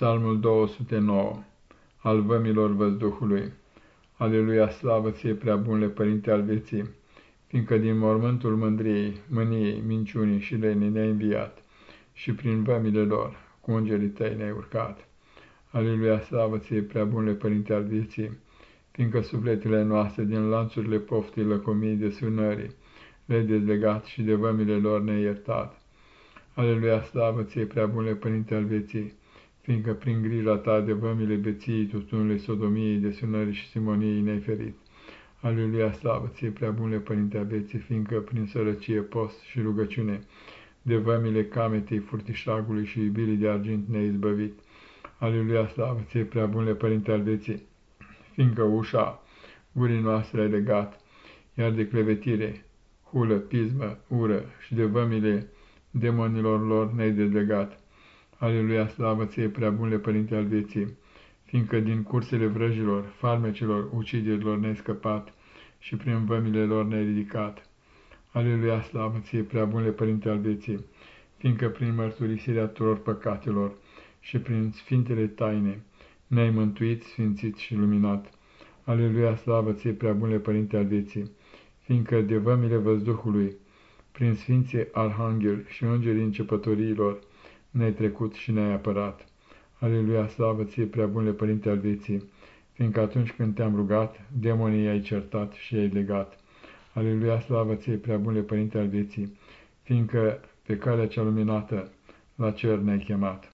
Psalmul 209 Al vămilor văzduhului Aleluia, slavă ție, prea bunle Părinte al vieții, fiindcă din mormântul mândriei, mâniei, minciunii și lenii ne-ai înviat și prin vămile lor cu îngerii tăi ne-ai urcat. Aleluia, slavă ție, prea bunle Părinte al vieții, fiindcă sufletele noastre din lanțurile poftii lăcomiei de sunării le-ai dezlegat și de vămile lor ne-ai iertat. Aleluia, slavă ție, prea bunle Părinte al vieții, fiindcă prin grija ta de vămile beției, tutunului, sodomiei, desunării și simoniei ne-ai ferit. Aleluia, slavă ție, prea bunle Părinte Aveții, fiindcă prin sărăcie, post și rugăciune, de vămile cametei, furtișagului și iubirii de argint ne-ai izbăvit. Aleluia, slavă ție, prea bunle Părinte Aveții, fiindcă ușa gurii noastre ai legat, iar de clevetire, hulă, pismă, ură și de vămile demonilor lor ne-ai dezlegat. Aleluia, slavă ție, prea bunle Părinte al vieții, fiindcă din cursele vrăjilor, farmecelor, uciderilor ne-ai scăpat și prin vămile lor ne-ai ridicat. Aleluia, slavă ție, prea bunle Părinte al vieții, fiindcă prin mărturisirea tuturor păcatelor și prin sfintele taine ne-ai mântuit, sfințit și luminat. Aleluia, slavă ție, prea bunle Părinte al vieții, fiindcă de vămile văzduhului, prin sfinții arhanghel și îngerii începătoriilor, ne-ai trecut și ne-ai apărat. Aleluia, slavă ție, prea bunle Părinte al vieții, fiindcă atunci când te-am rugat, demonii i-ai certat și i-ai legat. Aleluia, slavă ție, prea bunle Părinte al vieții, fiindcă pe calea cea luminată la cer ne-ai chemat.